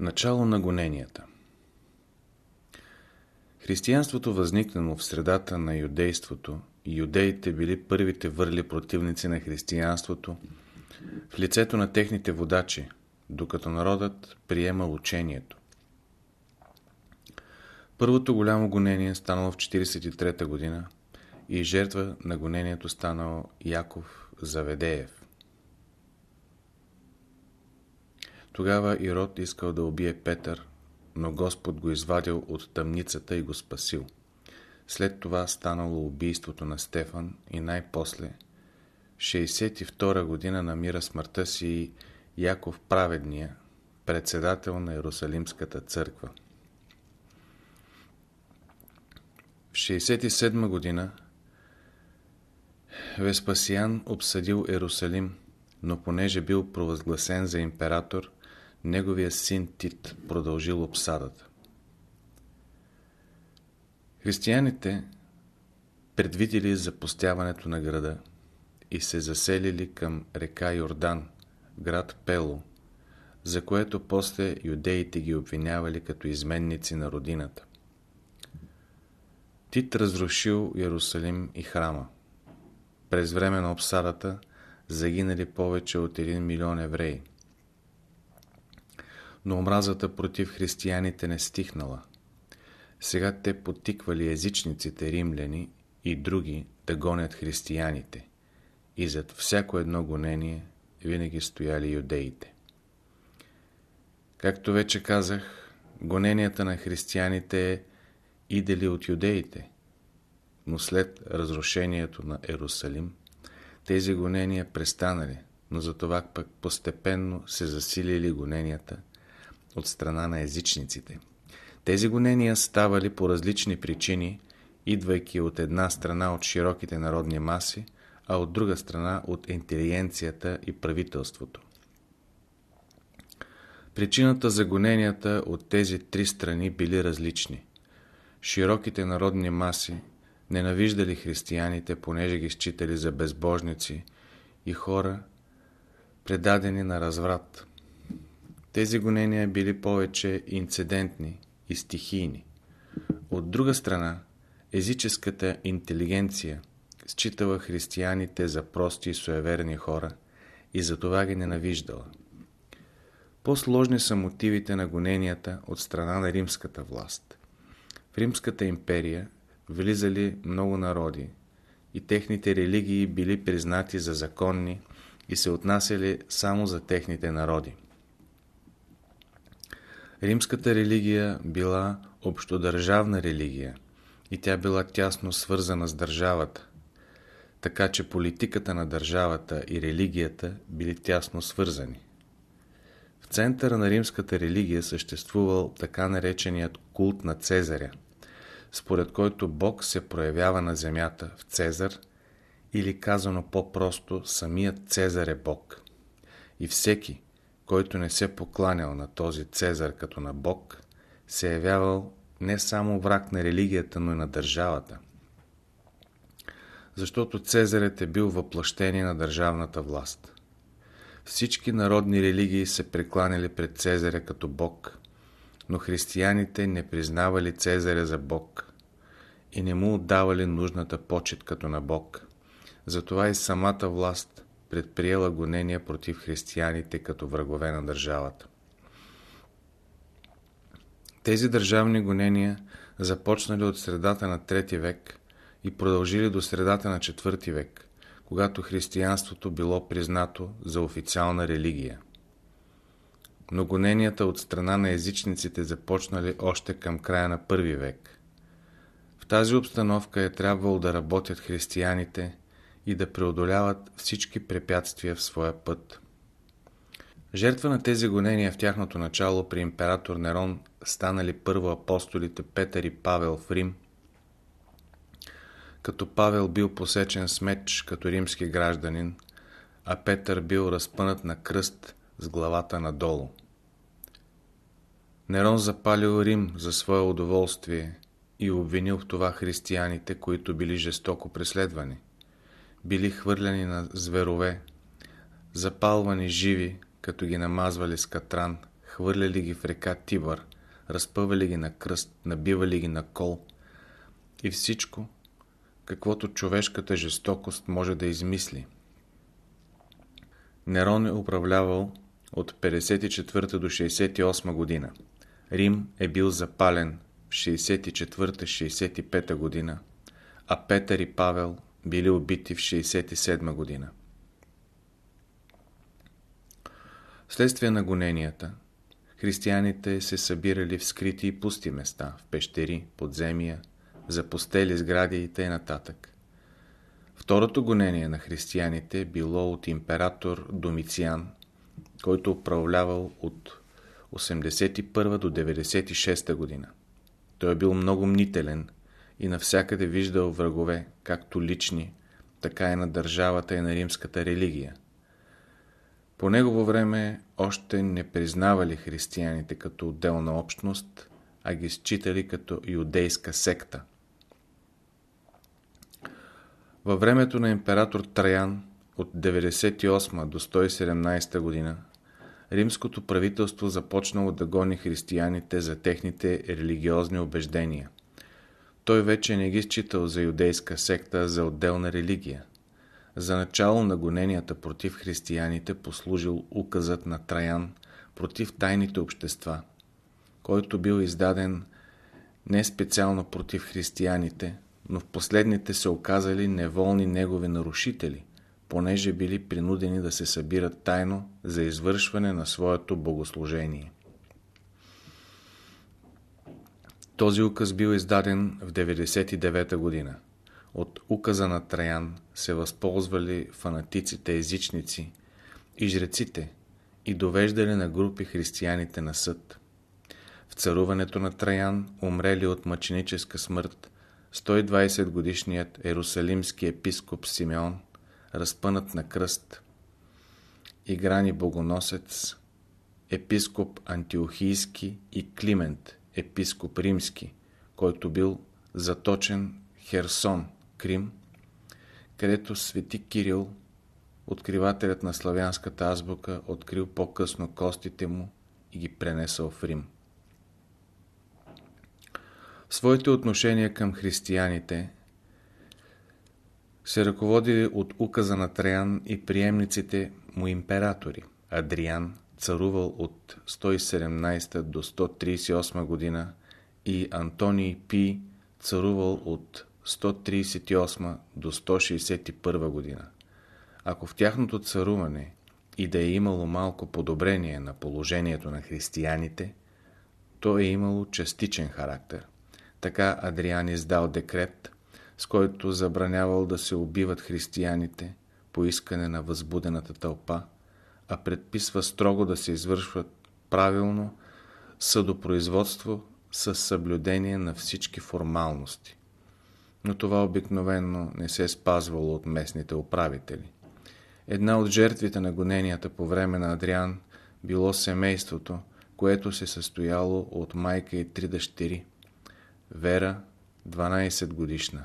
Начало на гоненията Християнството възникнало в средата на юдейството и юдеите били първите върли противници на християнството в лицето на техните водачи, докато народът приемал учението. Първото голямо гонение станало в 43-та година и жертва на гонението станал Яков Заведеев. Тогава Ирод искал да убие Петър, но Господ го извадил от тъмницата и го спасил. След това станало убийството на Стефан и най-после, 62 година намира смъртта си Яков Праведния, председател на Иерусалимската църква. В 67 година Веспасиан обсъдил Иерусалим, но понеже бил провъзгласен за император, неговия син Тит продължил обсадата. Християните предвидели запустяването на града и се заселили към река Йордан, град Пело, за което после юдеите ги обвинявали като изменници на родината. Тит разрушил Иерусалим и храма. През време на обсадата загинали повече от 1 милион евреи но омразата против християните не стихнала. Сега те потиквали езичниците римляни и други да гонят християните и зад всяко едно гонение винаги стояли юдеите. Както вече казах, гоненията на християните е идели от юдеите, но след разрушението на Ерусалим, тези гонения престанали, но за това пък постепенно се засилили гоненията от страна на езичниците. Тези гонения ставали по различни причини, идвайки от една страна от широките народни маси, а от друга страна от интелигенцията и правителството. Причината за гоненията от тези три страни били различни. Широките народни маси ненавиждали християните, понеже ги считали за безбожници и хора, предадени на разврат. Тези гонения били повече инцидентни и стихийни. От друга страна, езическата интелигенция считала християните за прости и суеверни хора и затова ги ненавиждала. По-сложни са мотивите на гоненията от страна на римската власт. В Римската империя влизали много народи и техните религии били признати за законни и се отнасяли само за техните народи. Римската религия била общодържавна религия и тя била тясно свързана с държавата, така че политиката на държавата и религията били тясно свързани. В центъра на римската религия съществувал така нареченият култ на Цезаря, според който Бог се проявява на земята в Цезар или казано по-просто самият Цезар е Бог. И всеки, който не се покланял на този Цезар като на Бог, се е явявал не само враг на религията, но и на държавата. Защото Цезарят е бил въплъщение на държавната власт. Всички народни религии се прекланяли пред Цезаря като Бог, но християните не признавали Цезаря за Бог и не му отдавали нужната почет като на Бог. Затова и самата власт предприела гонения против християните като врагове на държавата. Тези държавни гонения започнали от средата на трети век и продължили до средата на четвърти век, когато християнството било признато за официална религия. Но гоненията от страна на езичниците започнали още към края на първи век. В тази обстановка е трябвало да работят християните и да преодоляват всички препятствия в своя път. Жертва на тези гонения в тяхното начало при император Нерон станали първо апостолите Петър и Павел в Рим, като Павел бил посечен с меч като римски гражданин, а Петър бил разпънат на кръст с главата надолу. Нерон запалил Рим за свое удоволствие и обвинил в това християните, които били жестоко преследвани били хвърляни на зверове, запалвани живи, като ги намазвали с катран, хвърляли ги в река Тибър, разпъвали ги на кръст, набивали ги на кол и всичко, каквото човешката жестокост може да измисли. Нерон е управлявал от 54 до 68 година. Рим е бил запален в 64-65 година, а Петър и Павел били убити в 67 година. Вследствие на гоненията, християните се събирали в скрити и пусти места, в пещери, подземия, запустели сгради и т.н. Второто гонение на християните било от император Домициан, който управлявал от 81 до 96 година. Той е бил много мнителен и навсякъде виждал врагове, както лични, така и на държавата и на римската религия. По негово време още не признавали християните като отделна общност, а ги считали като юдейска секта. Във времето на император Траян от 98 до 117 година римското правителство започнало да гони християните за техните религиозни убеждения. Той вече не ги считал за юдейска секта, за отделна религия. За начало на гоненията против християните послужил указът на Траян против тайните общества, който бил издаден не специално против християните, но в последните се оказали неволни негови нарушители, понеже били принудени да се събират тайно за извършване на своето богослужение. Този указ бил издаден в 99 година. От указа на Траян се възползвали фанатиците езичници и жреците и довеждали на групи християните на съд. В царуването на Траян умрели от мъченическа смърт 120 годишният ерусалимски епископ Симеон, разпънат на кръст, Играни богоносец, епископ Антиохийски и Климент, епископ римски, който бил заточен Херсон, Крим, където свети Кирил, откривателят на славянската азбука, открил по-късно костите му и ги пренесъл в Рим. В своите отношения към християните се ръководили от указа на Траян и приемниците му императори. Адриан царувал от 117 до 138 година и Антоний Пи царувал от 138 до 161 година. Ако в тяхното царуване и да е имало малко подобрение на положението на християните, то е имало частичен характер. Така Адриан издал декрет, с който забранявал да се убиват християните по искане на възбудената тълпа, а предписва строго да се извършват правилно съдопроизводство с съблюдение на всички формалности. Но това обикновенно не се е спазвало от местните управители. Една от жертвите на гоненията по време на Адриан било семейството, което се състояло от майка и три дъщери. Вера, 12 годишна.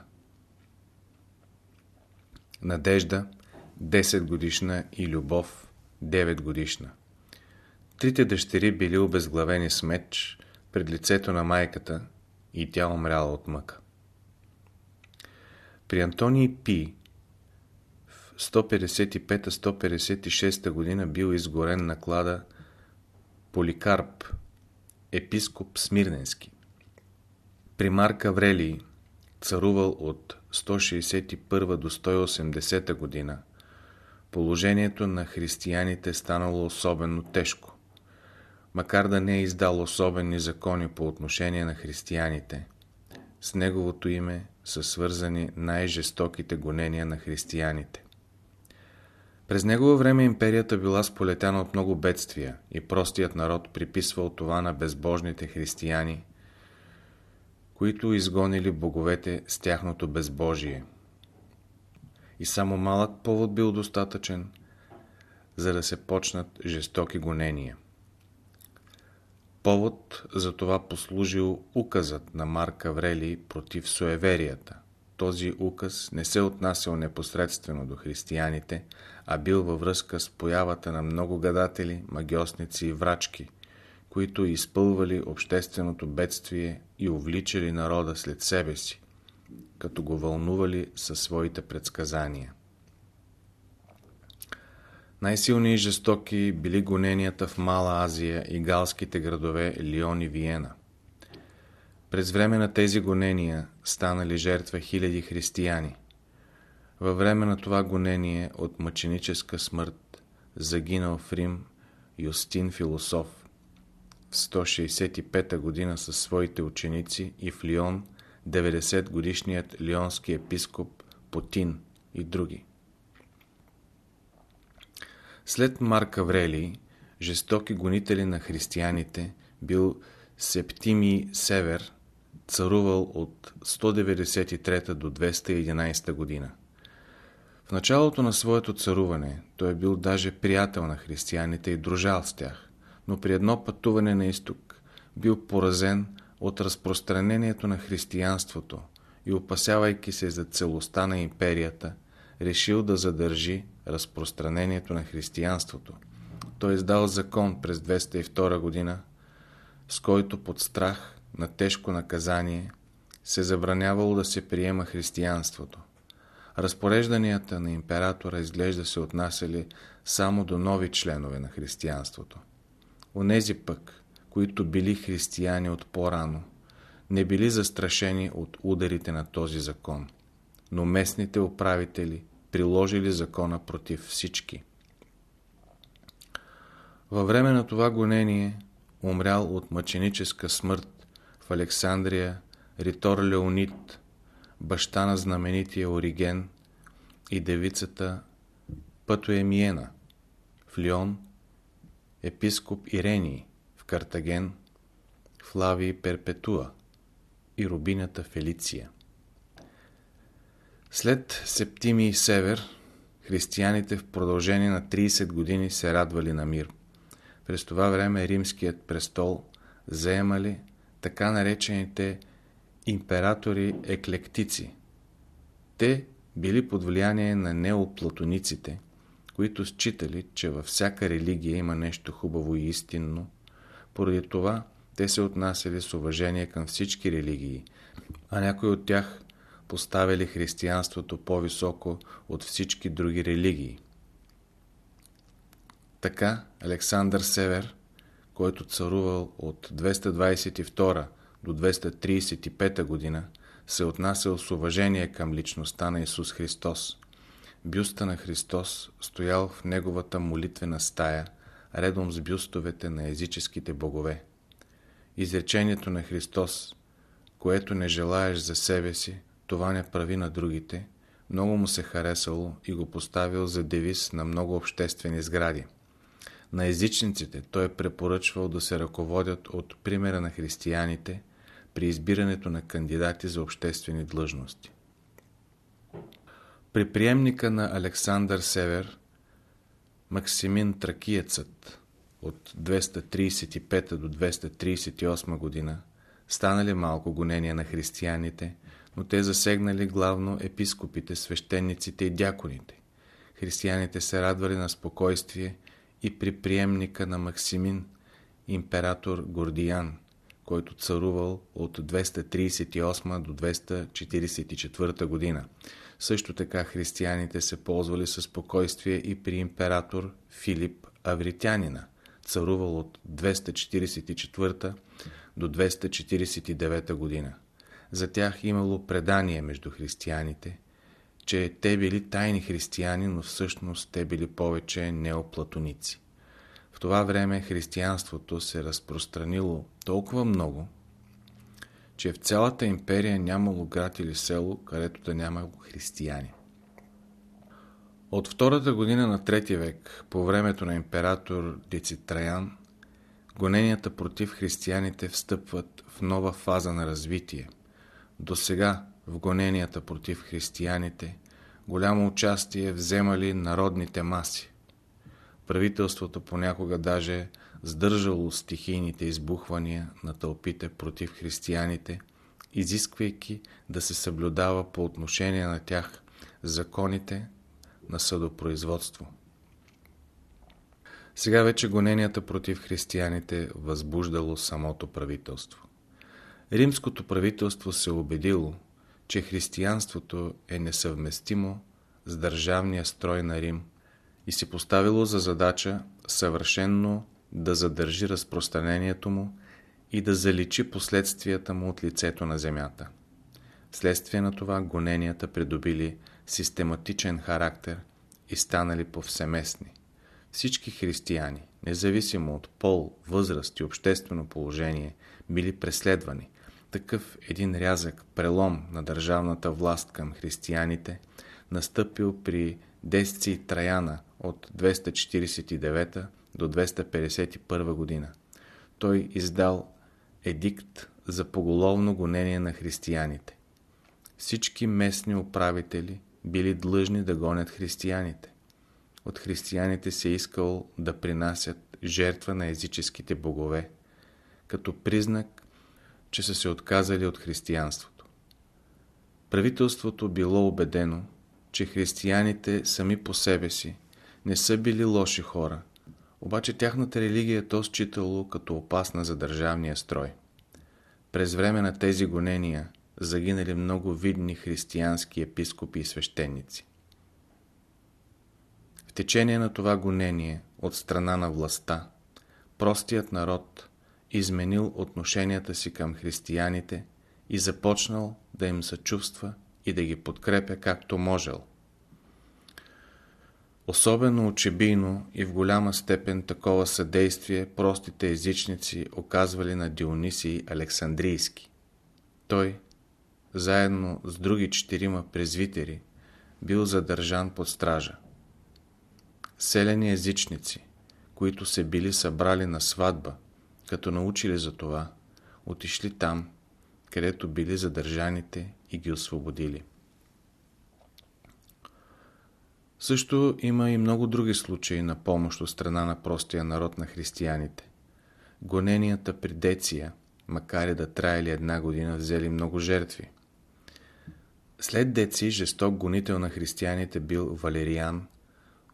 Надежда, 10 годишна и Любов, 9 годишна. Трите дъщери били обезглавени с меч пред лицето на майката и тя умряла от мъка. При Антоний Пи в 155-156 година бил изгорен наклада Поликарп, епископ Смирненски. При Марк Аврелий, царувал от 161 до 180 година, положението на християните станало особено тежко. Макар да не е издал особени закони по отношение на християните, с неговото име са свързани най-жестоките гонения на християните. През негово време империята била сполетяна от много бедствия и простият народ приписвал това на безбожните християни – които изгонили боговете с тяхното безбожие. И само малък повод бил достатъчен, за да се почнат жестоки гонения. Повод за това послужил указът на Марк Аврелий против суеверията. Този указ не се отнасял непосредствено до християните, а бил във връзка с появата на много гадатели, магиосници и врачки, които изпълвали общественото бедствие и увличали народа след себе си, като го вълнували със своите предсказания. Най-силни и жестоки били гоненията в Мала Азия и галските градове Лион и Виена. През време на тези гонения станали жертва хиляди християни. Във време на това гонение от мъченическа смърт загинал в Рим Юстин Философ в 165 година със своите ученици и в Лион 90 годишният лионски епископ Потин и други. След Марк Аврелий, жестоки гонители на християните, бил Септимий Север, царувал от 193 до 211 година. В началото на своето царуване той е бил даже приятел на християните и дружал с тях, но при едно пътуване на изток бил поразен от разпространението на християнството и опасявайки се за целостта на империята, решил да задържи разпространението на християнството. Той издал закон през 202 година, с който под страх на тежко наказание се забранявало да се приема християнството. Разпорежданията на императора изглежда се отнасяли само до нови членове на християнството. Онези пък, които били християни от по-рано, не били застрашени от ударите на този закон, но местните управители приложили закона против всички. Във време на това гонение умрял от мъченическа смърт в Александрия Ритор Леонид, баща на знаменития Ориген и девицата Пътоемиена, в Лион епископ Ирении, Картаген Флавий Перпетуа и рубината Фелиция. След Септимий Север, християните в продължение на 30 години се радвали на мир. През това време римският престол заемали така наречените императори-еклектици. Те били под влияние на неоплатониците, които считали, че във всяка религия има нещо хубаво и истинно. Поради това те се отнасяли с уважение към всички религии, а някои от тях поставили християнството по-високо от всички други религии. Така Александър Север, който царувал от 222 до 235 година, се отнасял с уважение към личността на Исус Христос. Бюста на Христос стоял в неговата молитвена стая, редом с бюстовете на езическите богове. Изречението на Христос, което не желаеш за себе си, това не прави на другите, много му се харесало и го поставил за девиз на много обществени сгради. На езичниците той е препоръчвал да се ръководят от примера на християните при избирането на кандидати за обществени длъжности. При приемника на Александър Север, Максимин Тракиецът от 235 до 238 година, станали малко гонения на християните, но те засегнали главно епископите, свещениците и дяконите. Християните се радвали на спокойствие и при приемника на Максимин, император Гордиян, който царувал от 238 до 244 година. Също така християните се ползвали със спокойствие и при император Филип Авритянина, царувал от 244 до 249 година. За тях имало предание между християните, че те били тайни християни, но всъщност те били повече неоплатоници. В това време християнството се разпространило толкова много, че в цялата империя нямало град или село, където да няма християни. От втората година на трети век, по времето на император Децитраян, гоненията против християните встъпват в нова фаза на развитие. До сега в гоненията против християните голямо участие вземали народните маси. Правителството понякога даже сдържало стихийните избухвания на тълпите против християните, изисквайки да се съблюдава по отношение на тях законите на съдопроизводство. Сега вече гоненията против християните възбуждало самото правителство. Римското правителство се убедило, че християнството е несъвместимо с държавния строй на Рим и си поставило за задача съвършенно да задържи разпространението му и да заличи последствията му от лицето на земята. Вследствие на това гоненията придобили систематичен характер и станали повсеместни. Всички християни, независимо от пол, възраст и обществено положение, били преследвани. Такъв един рязък прелом на държавната власт към християните настъпил при Десци Траяна от 249 до 251 година. Той издал едикт за поголовно гонение на християните. Всички местни управители били длъжни да гонят християните. От християните се искал да принасят жертва на езическите богове, като признак, че са се отказали от християнството. Правителството било убедено, че християните сами по себе си не са били лоши хора, обаче тяхната религия то считало като опасна за държавния строй. През време на тези гонения загинали много видни християнски епископи и свещеници. В течение на това гонение от страна на властта, простият народ изменил отношенията си към християните и започнал да им съчувства и да ги подкрепя както можел – Особено очебийно и в голяма степен такова съдействие простите езичници оказвали на Дионисий Александрийски. Той, заедно с други четирима презвитери, бил задържан под стража. Селени езичници, които се били събрали на сватба, като научили за това, отишли там, където били задържаните и ги освободили. Също има и много други случаи на помощ от страна на простия народ на християните. Гоненията при Деция, макар и да траили една година, взели много жертви. След Деци жесток гонител на християните бил Валериан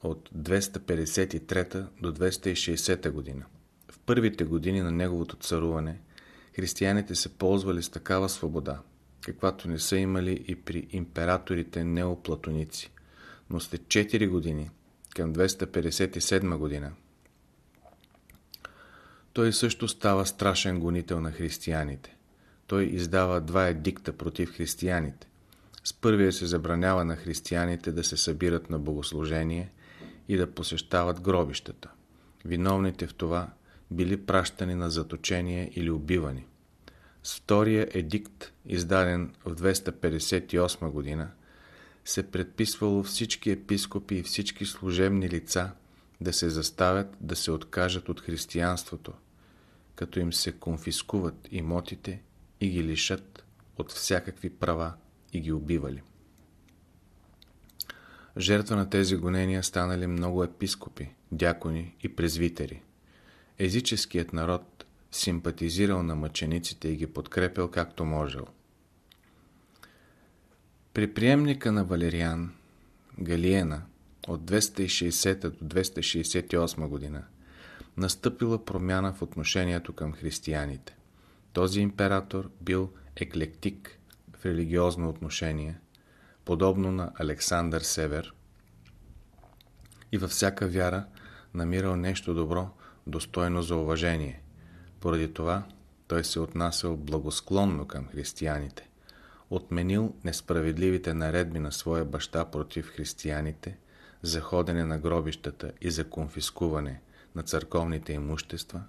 от 253 до 260 година. В първите години на неговото царуване християните се ползвали с такава свобода, каквато не са имали и при императорите неоплатоници но след 4 години, към 257 година, той също става страшен гонител на християните. Той издава два едикта против християните. С първия се забранява на християните да се събират на богослужение и да посещават гробищата. Виновните в това били пращани на заточение или убивани. С втория едикт, издаден в 258 година, се предписвало всички епископи и всички служебни лица да се заставят да се откажат от християнството, като им се конфискуват имотите и ги лишат от всякакви права и ги убивали. Жертва на тези гонения станали много епископи, дякони и презвитери. Езическият народ симпатизирал на мъчениците и ги подкрепил както можел – при приемника на Валериан, Галиена, от 260 до 268 година, настъпила промяна в отношението към християните. Този император бил еклектик в религиозно отношение, подобно на Александър Север, и във всяка вяра намирал нещо добро, достойно за уважение. Поради това той се отнасял благосклонно към християните отменил несправедливите наредби на своя баща против християните за ходене на гробищата и за конфискуване на църковните имущества,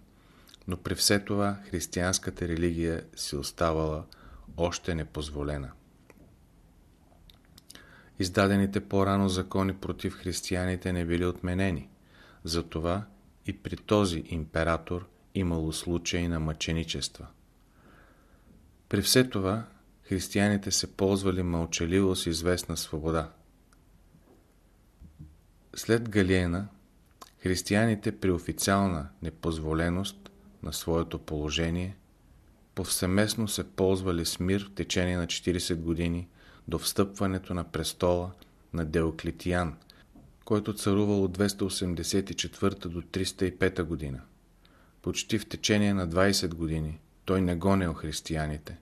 но при все това християнската религия си оставала още непозволена. Издадените по-рано закони против християните не били отменени, затова и при този император имало случаи на мъченичества. При все това християните се ползвали мълчаливо с известна свобода. След Галиена, християните при официална непозволеност на своето положение повсеместно се ползвали с мир в течение на 40 години до встъпването на престола на Деоклетиян, който царувал от 284 до 305 година. Почти в течение на 20 години той не гонел християните,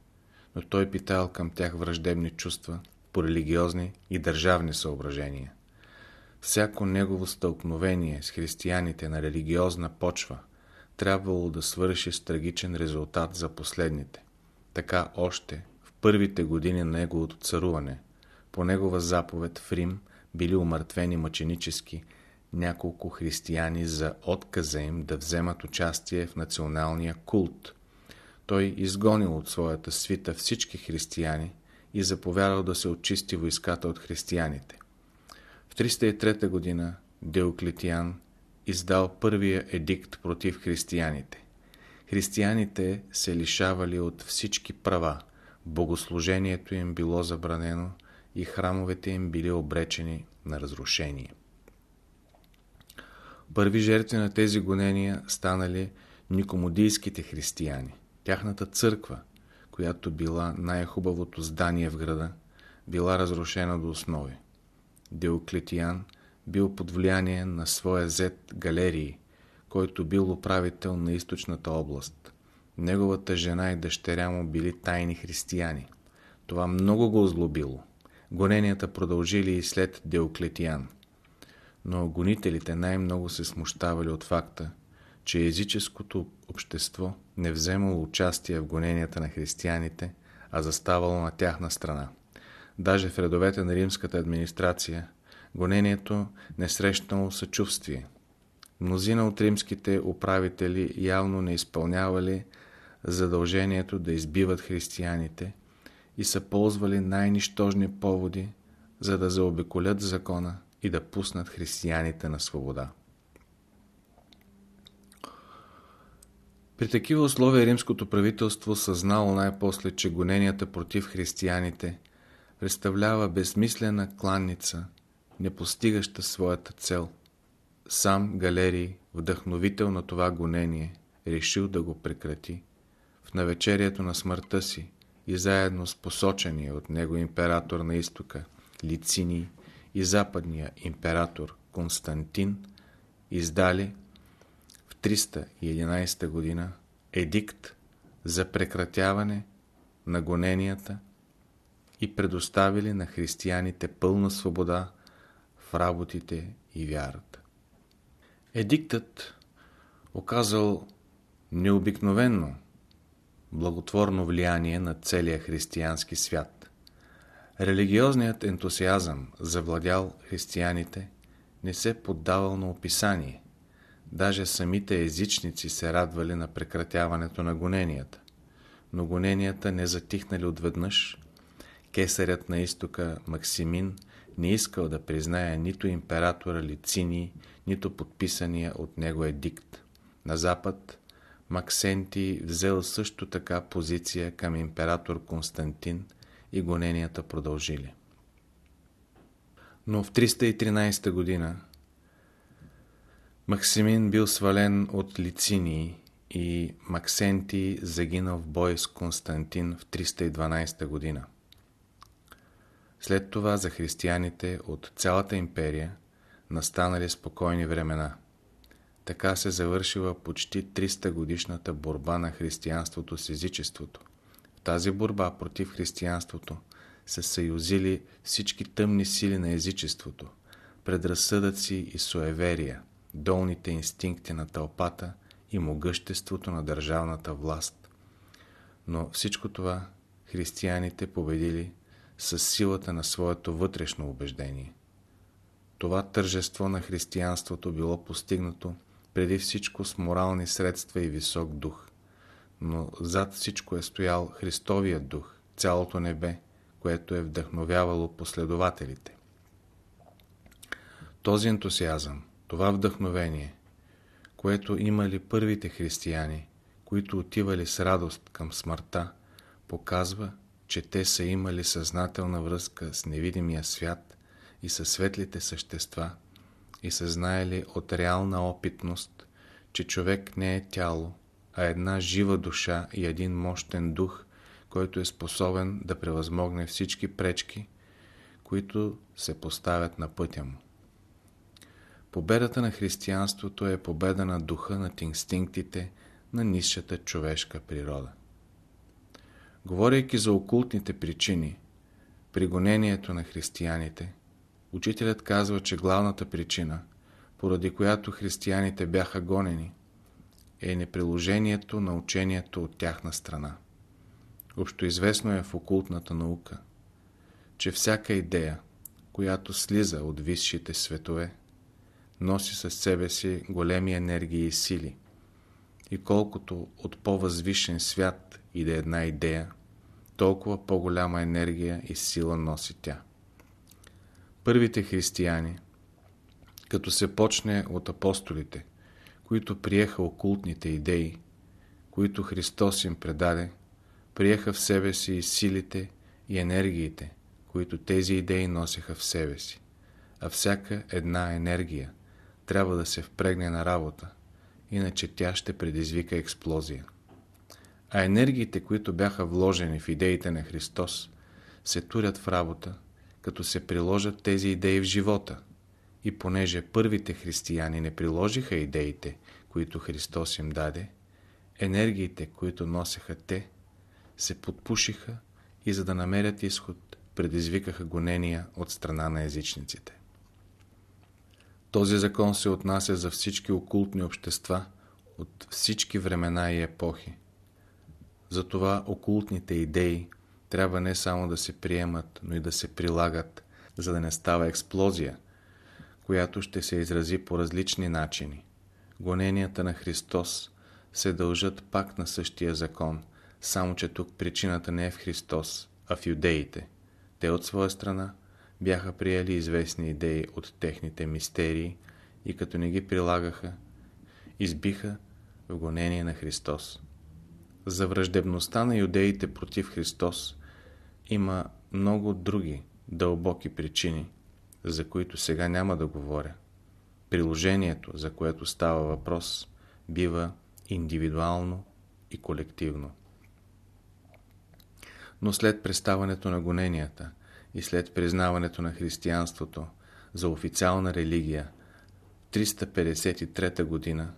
но той питал към тях враждебни чувства по религиозни и държавни съображения. Всяко негово стълкновение с християните на религиозна почва трябвало да свърши с трагичен резултат за последните. Така още в първите години на неговото царуване, по негова заповед в Рим били умъртвени мъченически няколко християни за отказа им да вземат участие в националния култ. Той изгонил от своята свита всички християни и заповядал да се очисти войската от християните. В 303 година Деоклетиан издал първия едикт против християните. Християните се лишавали от всички права, богослужението им било забранено и храмовете им били обречени на разрушение. Първи жертви на тези гонения станали никомодийските християни. Тяхната църква, която била най-хубавото здание в града, била разрушена до основи. Деоклетиян бил под влияние на своя зет Галерии, който бил управител на източната област. Неговата жена и дъщеря му били тайни християни. Това много го озлобило. Гоненията продължили и след Деоклетиян. Но гонителите най-много се смущавали от факта, че езическото общество не вземало участие в гоненията на християните, а заставало на тяхна страна. Даже в редовете на римската администрация гонението не срещнало съчувствие. Мнозина от римските управители явно не изпълнявали задължението да избиват християните и са ползвали най-нищожни поводи, за да заобиколят закона и да пуснат християните на свобода. При такива условия римското правителство съзнало най-после, че гоненията против християните представлява безсмислена кланница, не постигаща своята цел. Сам Галерий, вдъхновител на това гонение, решил да го прекрати. В навечерието на смъртта си и заедно с посочения от него император на изтока Лициний и западния император Константин издали 311 година едикт за прекратяване на гоненията и предоставили на християните пълна свобода в работите и вярата. Едиктът оказал необикновенно благотворно влияние на целия християнски свят. Религиозният ентусиазъм, завладял християните, не се поддавал на описание. Даже самите езичници се радвали на прекратяването на гоненията. Но гоненията не затихнали отведнъж. Кесарят на изтока Максимин не искал да признае нито императора Лицини, нито подписания от него едикт. На запад Максенти взел също така позиция към император Константин и гоненията продължили. Но в 313 година Максимин бил свален от Лицинии и Максенти загинал в бой с Константин в 312 година. След това за християните от цялата империя настанали спокойни времена – така се завършила почти 300 годишната борба на християнството с езичеството. В тази борба против християнството се съюзили всички тъмни сили на езичеството, предразсъдъци и суеверия, долните инстинкти на тълпата и могъществото на държавната власт. Но всичко това християните победили с силата на своето вътрешно убеждение. Това тържество на християнството било постигнато преди всичко с морални средства и висок дух. Но зад всичко е стоял Христовият дух, цялото небе, което е вдъхновявало последователите. Този ентусиазъм, това вдъхновение, което имали първите християни, които отивали с радост към смъртта, показва, че те са имали съзнателна връзка с невидимия свят и със светлите същества, и са знаели от реална опитност, че човек не е тяло, а една жива душа и един мощен дух, който е способен да превъзмогне всички пречки, които се поставят на пътя му. Победата на християнството е победа на духа над инстинктите на нисшата човешка природа. Говорейки за окултните причини, при гонението на християните, учителят казва, че главната причина, поради която християните бяха гонени, е неприложението на учението от тяхна страна. Общоизвестно е в окултната наука, че всяка идея, която слиза от висшите светове, носи със себе си големи енергии и сили. И колкото от по-възвишен свят иде една идея, толкова по-голяма енергия и сила носи тя. Първите християни, като се почне от апостолите, които приеха окултните идеи, които Христос им предаде, приеха в себе си и силите и енергиите, които тези идеи носеха в себе си. А всяка една енергия трябва да се впрегне на работа, иначе тя ще предизвика експлозия. А енергиите, които бяха вложени в идеите на Христос, се турят в работа, като се приложат тези идеи в живота. И понеже първите християни не приложиха идеите, които Христос им даде, енергиите, които носеха те, се подпушиха и за да намерят изход, предизвикаха гонения от страна на езичниците. Този закон се отнася за всички окултни общества от всички времена и епохи. Затова окултните идеи трябва не само да се приемат, но и да се прилагат, за да не става експлозия, която ще се изрази по различни начини. Гоненията на Христос се дължат пак на същия закон, само че тук причината не е в Христос, а в юдеите. Те от своя страна бяха приели известни идеи от техните мистерии и като не ги прилагаха, избиха в гонение на Христос. За враждебността на юдеите против Христос има много други дълбоки причини, за които сега няма да говоря. Приложението, за което става въпрос, бива индивидуално и колективно. Но след преставането на гоненията и след признаването на християнството за официална религия 353 година,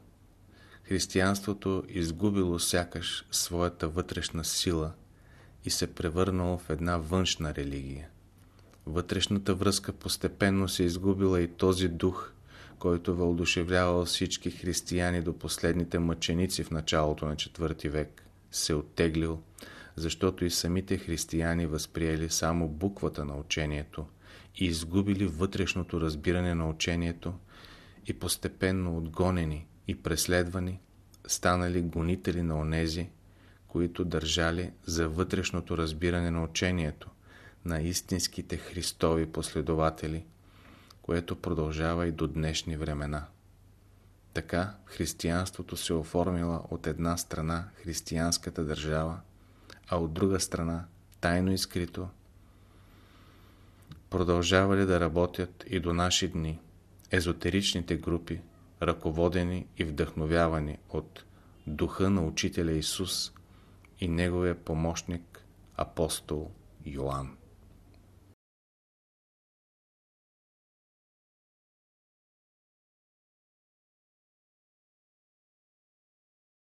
християнството изгубило сякаш своята вътрешна сила и се превърнало в една външна религия. Вътрешната връзка постепенно се изгубила и този дух, който въодушевлявал всички християни до последните мъченици в началото на IV век, се оттеглил, защото и самите християни възприели само буквата на учението и изгубили вътрешното разбиране на учението и постепенно отгонени и преследвани, станали гонители на онези, които държали за вътрешното разбиране на учението, на истинските Христови последователи, което продължава и до днешни времена. Така християнството се оформила от една страна християнската държава, а от друга страна, тайно и скрито, продължавали да работят и до наши дни езотеричните групи, ръководени и вдъхновявани от духа на учителя Исус и неговия помощник апостол Йоанн.